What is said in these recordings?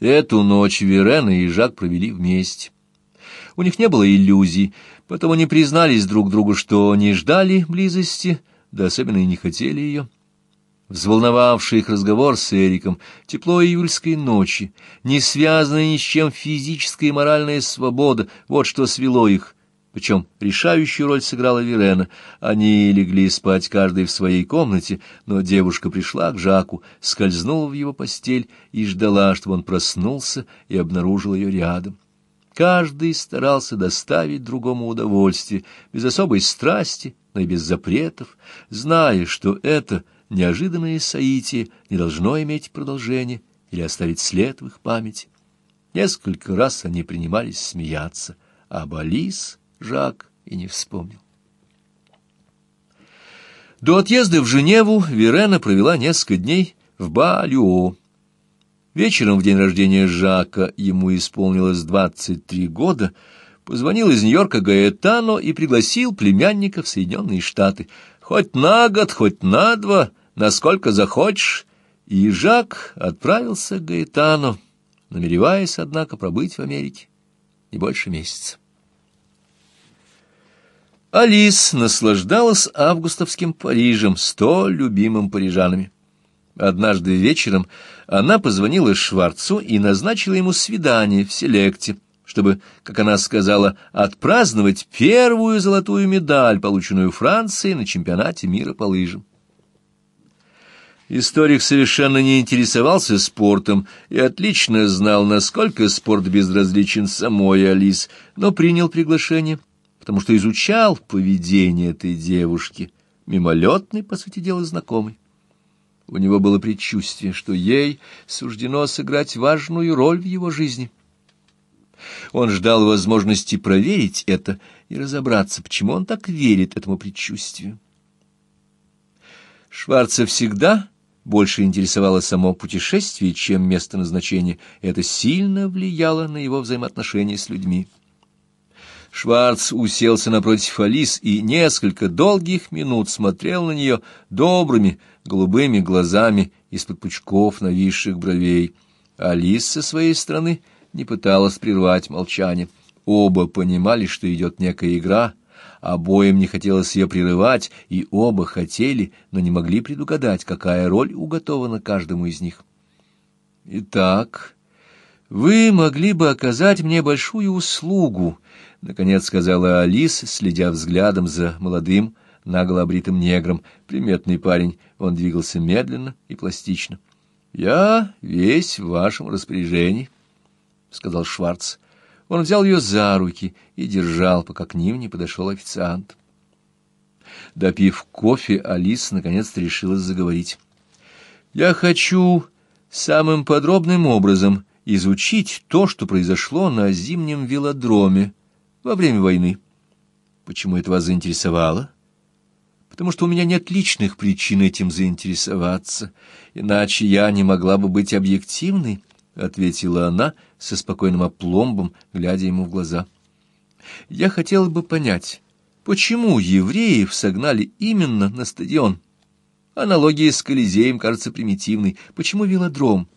Эту ночь Верена и Жак провели вместе. У них не было иллюзий, потом они признались друг другу, что не ждали близости, да особенно и не хотели ее. Взволновавший их разговор с Эриком, тепло июльской ночи, не связанная ни с чем физическая и моральная свобода, вот что свело их. Причем решающую роль сыграла Верена. Они легли спать каждый в своей комнате, но девушка пришла к Жаку, скользнула в его постель и ждала, чтобы он проснулся и обнаружил ее рядом. Каждый старался доставить другому удовольствие, без особой страсти, но и без запретов, зная, что это — неожиданное соитие не должно иметь продолжения или оставить след в их памяти. Несколько раз они принимались смеяться, а Балис Жак и не вспомнил. До отъезда в Женеву Верена провела несколько дней в Балюо. Вечером в день рождения Жака ему исполнилось двадцать три года, позвонил из Нью-Йорка Гаэтано и пригласил племянника в Соединенные Штаты — Хоть на год, хоть на два, насколько захочешь. И Жак отправился к Гаэтану, намереваясь, однако, пробыть в Америке не больше месяца. Алис наслаждалась августовским Парижем, столь любимым парижанами. Однажды вечером она позвонила Шварцу и назначила ему свидание в селекте чтобы, как она сказала, отпраздновать первую золотую медаль, полученную Францией на чемпионате мира по лыжам. Историк совершенно не интересовался спортом и отлично знал, насколько спорт безразличен самой Алис, но принял приглашение, потому что изучал поведение этой девушки, мимолетный, по сути дела, знакомый. У него было предчувствие, что ей суждено сыграть важную роль в его жизни — он ждал возможности проверить это и разобраться, почему он так верит этому предчувствию. Шварца всегда больше интересовало само путешествие, чем место назначения, и это сильно влияло на его взаимоотношения с людьми. Шварц уселся напротив Алис и несколько долгих минут смотрел на нее добрыми голубыми глазами из-под пучков нависших бровей. Алис со своей стороны — не пыталась прервать молчание. Оба понимали, что идет некая игра, обоим не хотелось ее прерывать, и оба хотели, но не могли предугадать, какая роль уготована каждому из них. «Итак, вы могли бы оказать мне большую услугу», — наконец сказала Алис, следя взглядом за молодым, нагло обритым негром. Приметный парень, он двигался медленно и пластично. «Я весь в вашем распоряжении». — сказал Шварц. Он взял ее за руки и держал, пока к ним не подошел официант. Допив кофе, Алиса наконец-то решилась заговорить. «Я хочу самым подробным образом изучить то, что произошло на зимнем велодроме во время войны. Почему это вас заинтересовало?» потому что у меня нет личных причин этим заинтересоваться, иначе я не могла бы быть объективной, — ответила она со спокойным опломбом, глядя ему в глаза. «Я хотела бы понять, почему евреев согнали именно на стадион? Аналогия с Колизеем кажется примитивной. Почему велодром?»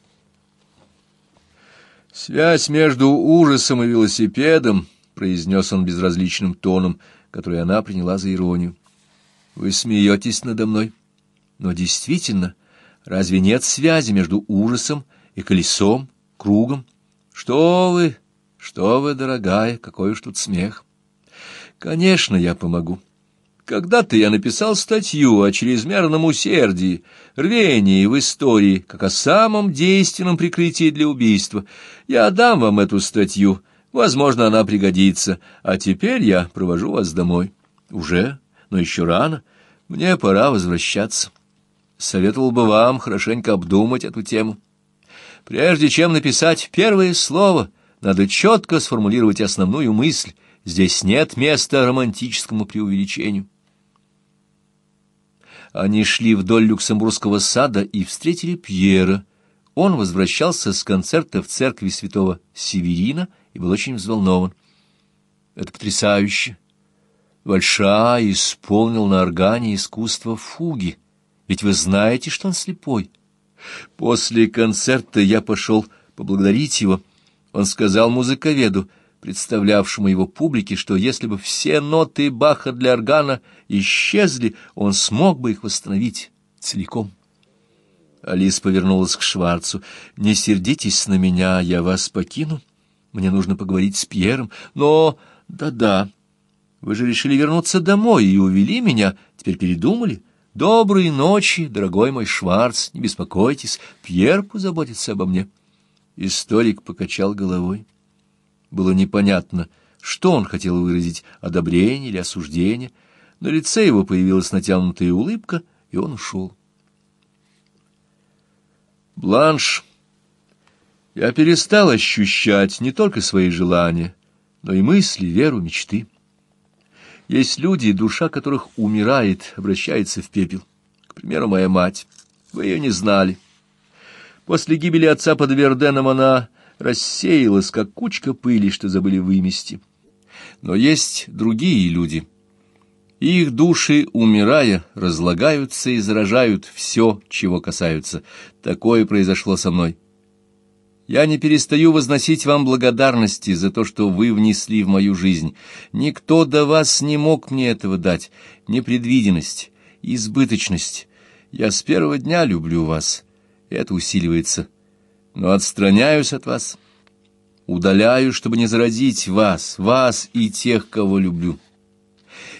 «Связь между ужасом и велосипедом», — произнес он безразличным тоном, который она приняла за иронию. «Вы смеетесь надо мной. Но действительно, разве нет связи между ужасом и колесом, кругом?» Что вы, что вы, дорогая, какой уж тут смех. Конечно, я помогу. Когда-то я написал статью о чрезмерном усердии, рвении в истории, как о самом действенном прикрытии для убийства. Я дам вам эту статью, возможно, она пригодится, а теперь я провожу вас домой. Уже, но еще рано, мне пора возвращаться. Советовал бы вам хорошенько обдумать эту тему. Прежде чем написать первое слово, надо четко сформулировать основную мысль. Здесь нет места романтическому преувеличению. Они шли вдоль Люксембургского сада и встретили Пьера. Он возвращался с концерта в церкви святого Северина и был очень взволнован. Это потрясающе. Большая исполнил на органе искусство фуги. Ведь вы знаете, что он слепой. После концерта я пошел поблагодарить его. Он сказал музыковеду, представлявшему его публике, что если бы все ноты Баха для органа исчезли, он смог бы их восстановить целиком. Алис повернулась к Шварцу. «Не сердитесь на меня, я вас покину. Мне нужно поговорить с Пьером. Но... Да-да, вы же решили вернуться домой и увели меня. Теперь передумали? Доброй ночи, дорогой мой Шварц, не беспокойтесь, Пьер позаботится обо мне». Историк покачал головой. Было непонятно, что он хотел выразить, одобрение или осуждение. На лице его появилась натянутая улыбка, и он ушел. Бланш, я перестал ощущать не только свои желания, но и мысли, веру, мечты. Есть люди, душа которых умирает, обращается в пепел. К примеру, моя мать. Вы ее не знали. После гибели отца под Верденом она рассеялась, как кучка пыли, что забыли вымести. Но есть другие люди — их души, умирая, разлагаются и заражают все, чего касаются. Такое произошло со мной. Я не перестаю возносить вам благодарности за то, что вы внесли в мою жизнь. Никто до вас не мог мне этого дать. Непредвиденность, избыточность. Я с первого дня люблю вас. Это усиливается. Но отстраняюсь от вас. Удаляю, чтобы не заразить вас, вас и тех, кого люблю.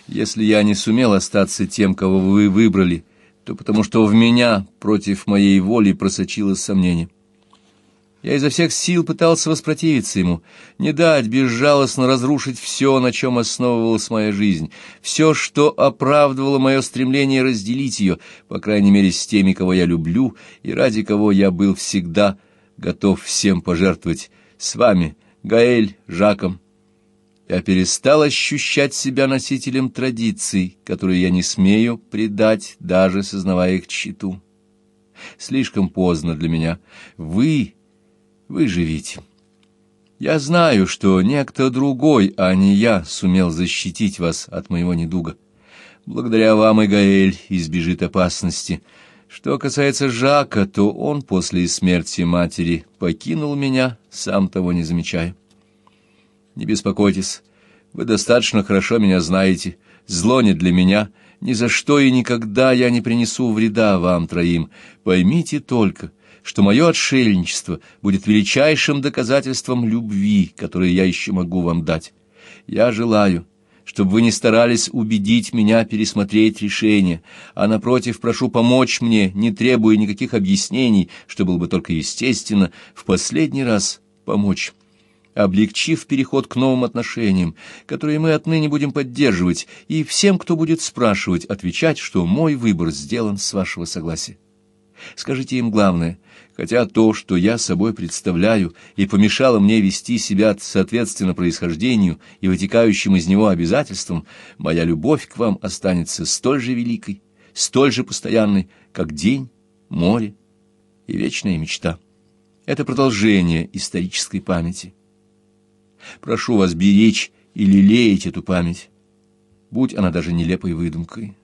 Если я не сумел остаться тем, кого вы выбрали, то потому что в меня против моей воли просочилось сомнение. Я изо всех сил пытался воспротивиться ему, не дать безжалостно разрушить все, на чем основывалась моя жизнь, все, что оправдывало мое стремление разделить ее, по крайней мере, с теми, кого я люблю, и ради кого я был всегда готов всем пожертвовать, с вами, Гаэль, Жаком, я перестал ощущать себя носителем традиций, которые я не смею предать, даже сознавая их тщету. Слишком поздно для меня. Вы, вы живите. Я знаю, что некто другой, а не я, сумел защитить вас от моего недуга. Благодаря вам и Гаэль избежит опасности. Что касается Жака, то он после смерти матери покинул меня, сам того не замечая. Не беспокойтесь, вы достаточно хорошо меня знаете. Зло не для меня. Ни за что и никогда я не принесу вреда вам троим. Поймите только, что мое отшельничество будет величайшим доказательством любви, которое я еще могу вам дать. Я желаю, чтобы вы не старались убедить меня пересмотреть решение, а, напротив, прошу помочь мне, не требуя никаких объяснений, что было бы только естественно, в последний раз помочь» облегчив переход к новым отношениям, которые мы отныне будем поддерживать, и всем, кто будет спрашивать, отвечать, что мой выбор сделан с вашего согласия. Скажите им главное, хотя то, что я собой представляю, и помешало мне вести себя соответственно происхождению и вытекающим из него обязательствам, моя любовь к вам останется столь же великой, столь же постоянной, как день, море и вечная мечта. Это продолжение исторической памяти. Прошу вас беречь и лелеять эту память, будь она даже нелепой выдумкой.